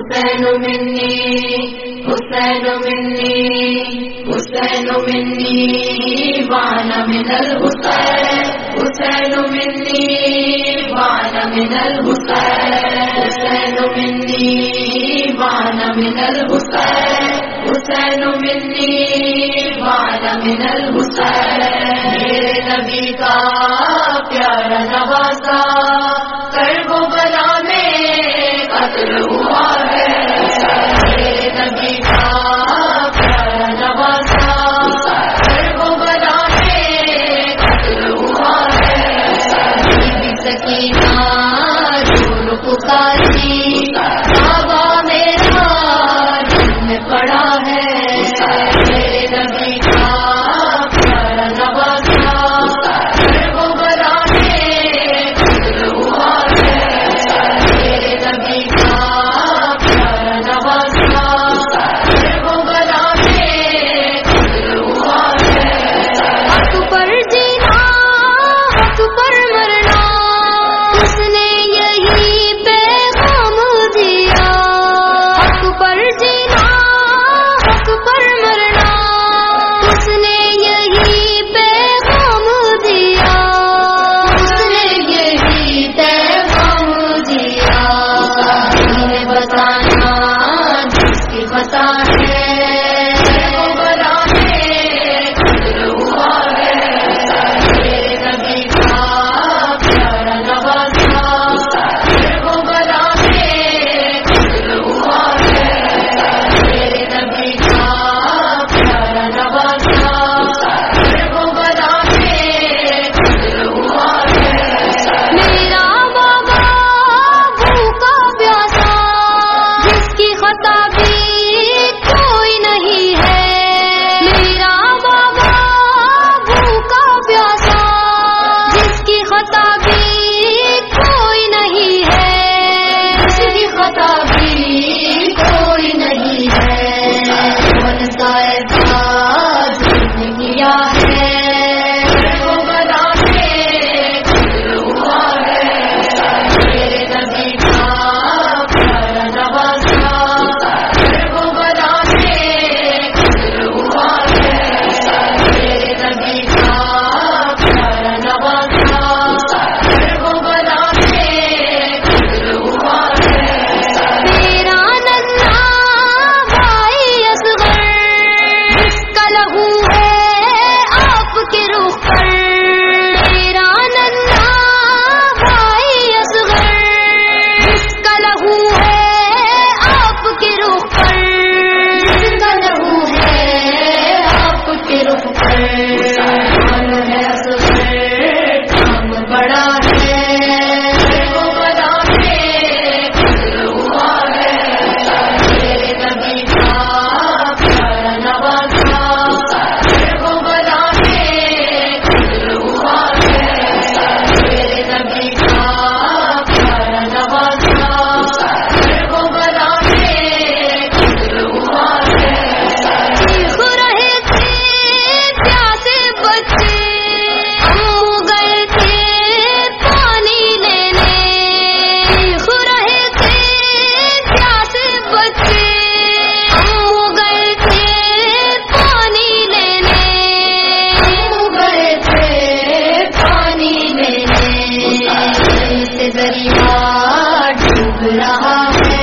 حسین منی حسین منی حسین منی، وانا من الحسین، حسین منی، وانا من الحسین، حسین منی، وانا من الحسین، حسین منی بان من الحسین۔ میرے نبی کا پیارا نوازا ہسا دریا ڈوب رہا ہے۔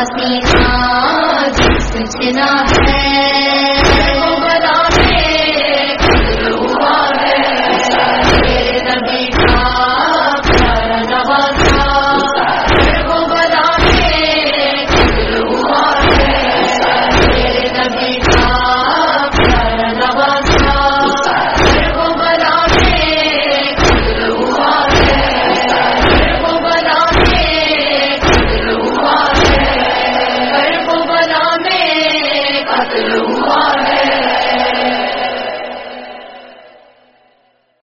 پسینہ جس پچھنا ہے۔